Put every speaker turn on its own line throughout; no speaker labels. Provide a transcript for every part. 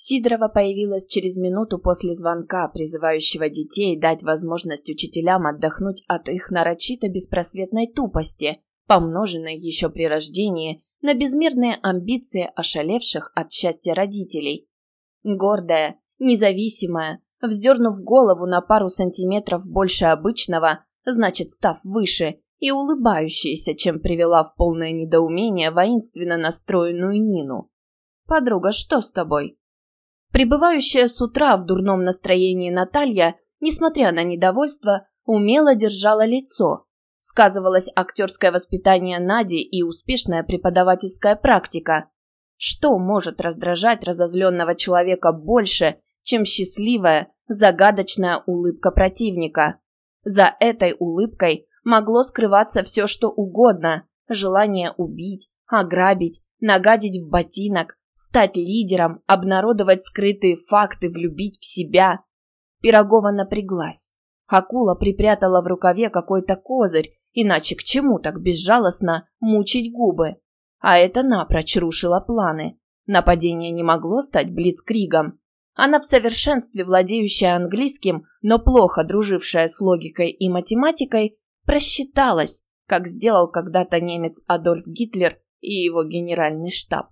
Сидорова появилась через минуту после звонка, призывающего детей дать возможность учителям отдохнуть от их нарочито беспросветной тупости, помноженной еще при рождении на безмерные амбиции ошалевших от счастья родителей. Гордая, независимая, вздернув голову на пару сантиметров больше обычного, значит, став выше, и улыбающаяся, чем привела в полное недоумение воинственно настроенную Нину. «Подруга, что с тобой?» Прибывающая с утра в дурном настроении Наталья, несмотря на недовольство, умело держала лицо. Сказывалось актерское воспитание Нади и успешная преподавательская практика. Что может раздражать разозленного человека больше, чем счастливая, загадочная улыбка противника? За этой улыбкой могло скрываться все, что угодно. Желание убить, ограбить, нагадить в ботинок, стать лидером, обнародовать скрытые факты, влюбить в себя. Пирогова напряглась. Акула припрятала в рукаве какой-то козырь, иначе к чему так безжалостно мучить губы? А это напрочь рушило планы. Нападение не могло стать блицкригом. Она в совершенстве владеющая английским, но плохо дружившая с логикой и математикой, просчиталась, как сделал когда-то немец Адольф Гитлер и его генеральный штаб.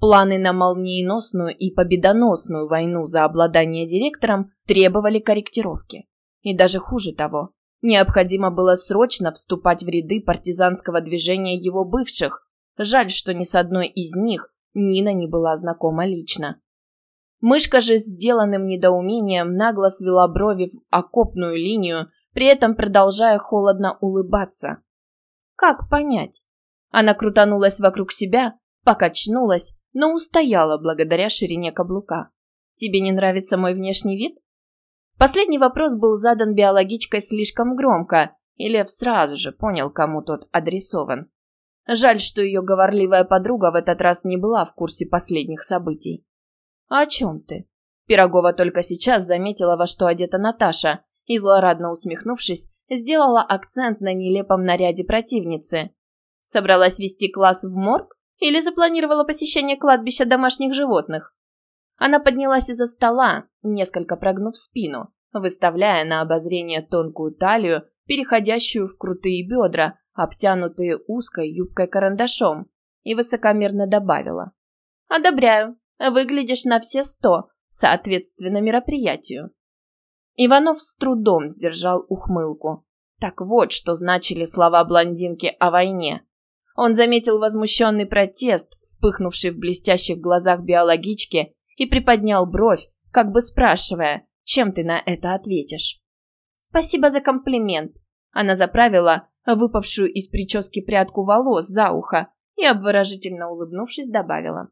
Планы на молниеносную и победоносную войну за обладание директором требовали корректировки. И даже хуже того, необходимо было срочно вступать в ряды партизанского движения его бывших. Жаль, что ни с одной из них Нина не была знакома лично. Мышка же с сделанным недоумением нагло свела брови в окопную линию, при этом продолжая холодно улыбаться. Как понять? Она крутанулась вокруг себя, покачнулась но устояла благодаря ширине каблука. «Тебе не нравится мой внешний вид?» Последний вопрос был задан биологичкой слишком громко, и Лев сразу же понял, кому тот адресован. Жаль, что ее говорливая подруга в этот раз не была в курсе последних событий. «О чем ты?» Пирогова только сейчас заметила, во что одета Наташа, и, злорадно усмехнувшись, сделала акцент на нелепом наряде противницы. «Собралась вести класс в морг?» Или запланировала посещение кладбища домашних животных. Она поднялась из-за стола, несколько прогнув спину, выставляя на обозрение тонкую талию, переходящую в крутые бедра, обтянутые узкой юбкой-карандашом, и высокомерно добавила. «Одобряю. Выглядишь на все сто, соответственно мероприятию». Ванов с трудом сдержал ухмылку. Так вот, что значили слова блондинки о войне. Он заметил возмущенный протест, вспыхнувший в блестящих глазах биологички, и приподнял бровь, как бы спрашивая, чем ты на это ответишь. «Спасибо за комплимент». Она заправила выпавшую из прически прядку волос за ухо и, обворожительно улыбнувшись, добавила.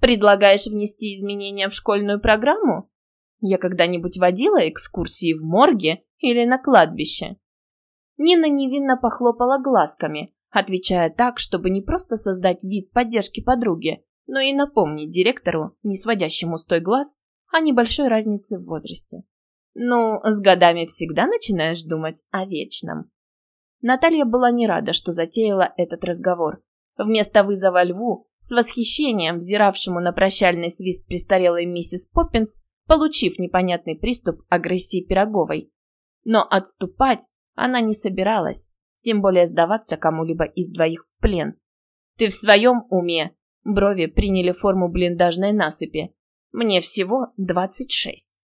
«Предлагаешь внести изменения в школьную программу? Я когда-нибудь водила экскурсии в морге или на кладбище?» Нина невинно похлопала глазками, отвечая так, чтобы не просто создать вид поддержки подруги, но и напомнить директору, не сводящему с той глаз, о небольшой разнице в возрасте. Ну, с годами всегда начинаешь думать о вечном. Наталья была не рада, что затеяла этот разговор. Вместо вызова льву, с восхищением взиравшему на прощальный свист престарелой миссис Поппинс, получив непонятный приступ агрессии Пироговой. Но отступать она не собиралась, тем более сдаваться кому-либо из двоих в плен. «Ты в своем уме?» Брови приняли форму блиндажной насыпи. «Мне всего двадцать шесть».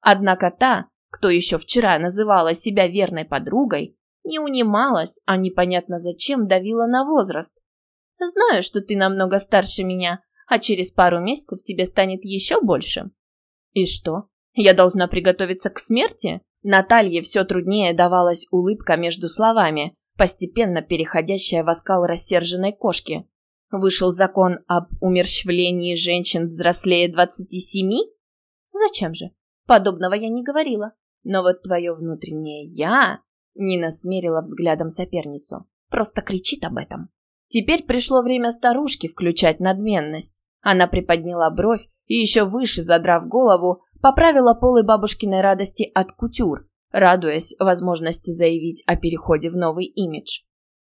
Однако та, кто еще вчера называла себя верной подругой, не унималась, а непонятно зачем давила на возраст. «Знаю, что ты намного старше меня, а через пару месяцев тебе станет еще больше». «И что? Я должна приготовиться к смерти?» Наталье все труднее давалась улыбка между словами, постепенно переходящая в оскал рассерженной кошки. Вышел закон об умерщвлении женщин взрослее 27? Зачем же? Подобного я не говорила. Но вот твое внутреннее «я» Нина смерила взглядом соперницу. Просто кричит об этом. Теперь пришло время старушки включать надменность. Она приподняла бровь и еще выше, задрав голову, поправила полы бабушкиной радости от кутюр, радуясь возможности заявить о переходе в новый имидж.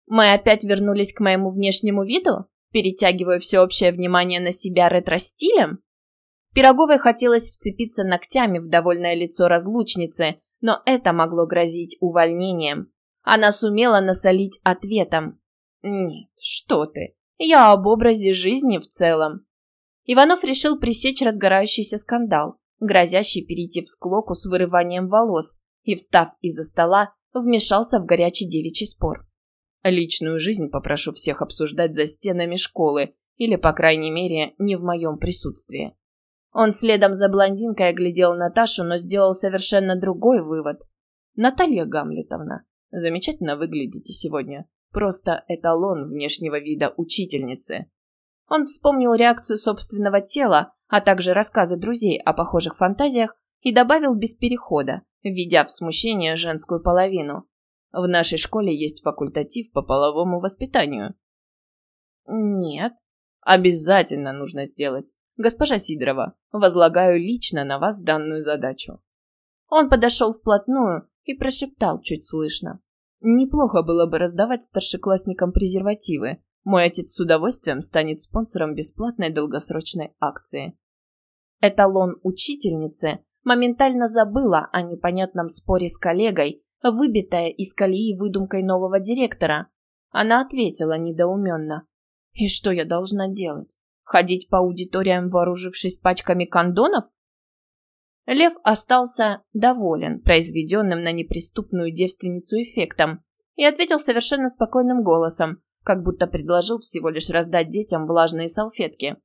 Мы опять вернулись к моему внешнему виду, перетягивая всеобщее внимание на себя ретро-стилем? Пироговой хотелось вцепиться ногтями в довольное лицо разлучницы, но это могло грозить увольнением. Она сумела насолить ответом. «Нет, что ты, я об образе жизни в целом». Иванов решил пресечь разгорающийся скандал, грозящий перейти в склоку с вырыванием волос, и, встав из-за стола, вмешался в горячий девичий спор. Личную жизнь попрошу всех обсуждать за стенами школы, или, по крайней мере, не в моем присутствии. Он следом за блондинкой оглядел Наташу, но сделал совершенно другой вывод. «Наталья Гамлетовна, замечательно выглядите сегодня. Просто эталон внешнего вида учительницы». Он вспомнил реакцию собственного тела, а также рассказы друзей о похожих фантазиях и добавил без перехода, введя в смущение женскую половину. В нашей школе есть факультатив по половому воспитанию. Нет. Обязательно нужно сделать. Госпожа Сидорова, возлагаю лично на вас данную задачу. Он подошел вплотную и прошептал чуть слышно. Неплохо было бы раздавать старшеклассникам презервативы. Мой отец с удовольствием станет спонсором бесплатной долгосрочной акции. Эталон учительницы моментально забыла о непонятном споре с коллегой, выбитая из колеи выдумкой нового директора. Она ответила недоуменно. «И что я должна делать? Ходить по аудиториям, вооружившись пачками кондонов?» Лев остался доволен произведенным на неприступную девственницу эффектом и ответил совершенно спокойным голосом, как будто предложил всего лишь раздать детям влажные салфетки.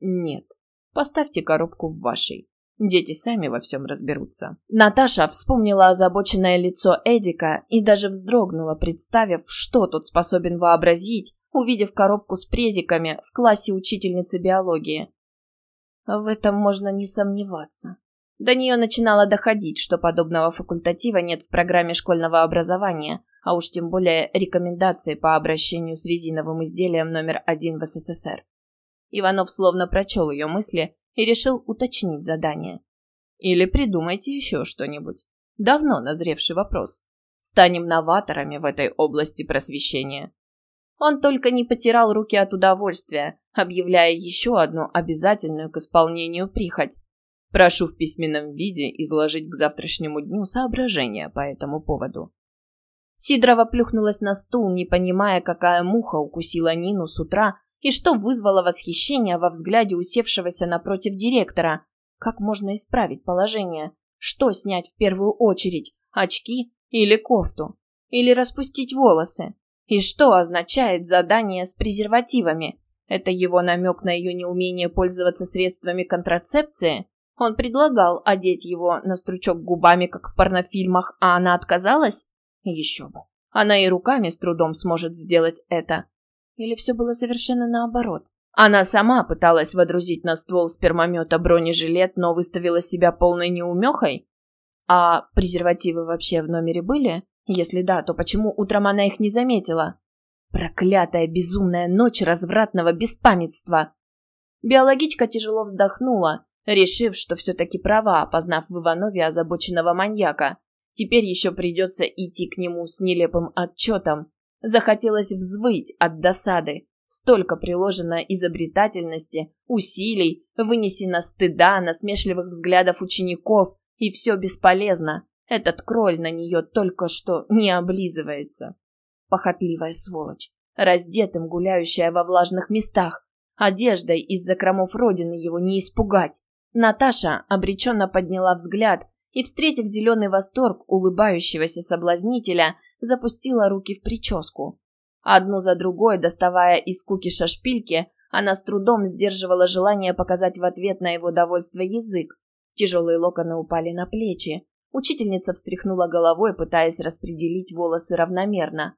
«Нет, поставьте коробку в вашей. Дети сами во всем разберутся. Наташа вспомнила озабоченное лицо Эдика и даже вздрогнула, представив, что тот способен вообразить, увидев коробку с презиками в классе учительницы биологии. В этом можно не сомневаться. До нее начинало доходить, что подобного факультатива нет в программе школьного образования, а уж тем более рекомендации по обращению с резиновым изделием номер один в СССР. Иванов словно прочел ее мысли и решил уточнить задание. Или придумайте еще что-нибудь. Давно назревший вопрос. Станем новаторами в этой области просвещения. Он только не потирал руки от удовольствия, объявляя еще одну обязательную к исполнению прихоть. Прошу в письменном виде изложить к завтрашнему дню соображения по этому поводу. Сидорова плюхнулась на стул, не понимая, какая муха укусила Нину с утра и что вызвало восхищение во взгляде усевшегося напротив директора. Как можно исправить положение? Что снять в первую очередь? Очки или кофту? Или распустить волосы? И что означает задание с презервативами? Это его намек на ее неумение пользоваться средствами контрацепции? Он предлагал одеть его на стручок губами, как в порнофильмах, а она отказалась? Еще бы. Она и руками с трудом сможет сделать это. Или все было совершенно наоборот? Она сама пыталась водрузить на ствол спермомета бронежилет, но выставила себя полной неумехой? А презервативы вообще в номере были? Если да, то почему утром она их не заметила? Проклятая безумная ночь развратного беспамятства! Биологичка тяжело вздохнула, решив, что все-таки права, опознав в Иванове озабоченного маньяка. Теперь еще придется идти к нему с нелепым отчетом, Захотелось взвыть от досады. Столько приложено изобретательности, усилий, вынесено стыда, насмешливых взглядов учеников, и все бесполезно. Этот кроль на нее только что не облизывается. Похотливая сволочь, раздетым гуляющая во влажных местах, одеждой из закромов родины его не испугать. Наташа обреченно подняла взгляд и, встретив зеленый восторг улыбающегося соблазнителя, запустила руки в прическу. Одну за другой, доставая из кукиша шпильки, она с трудом сдерживала желание показать в ответ на его довольство язык. Тяжелые локоны упали на плечи. Учительница встряхнула головой, пытаясь распределить волосы равномерно.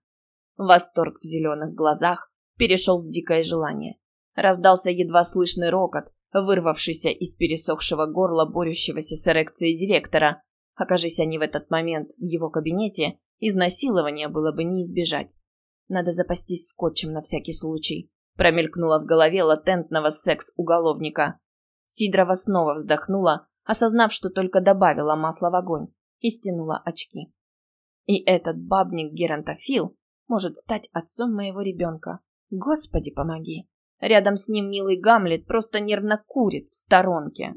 Восторг в зеленых глазах перешел в дикое желание. Раздался едва слышный рокот, вырвавшийся из пересохшего горла борющегося с эрекцией директора. Окажись они в этот момент в его кабинете, изнасилования было бы не избежать. Надо запастись скотчем на всякий случай. Промелькнула в голове латентного секс-уголовника. Сидрова снова вздохнула, осознав, что только добавила масла в огонь, и стянула очки. И этот бабник Геронтофил может стать отцом моего ребенка. Господи, помоги. Рядом с ним милый Гамлет просто нервно курит в сторонке.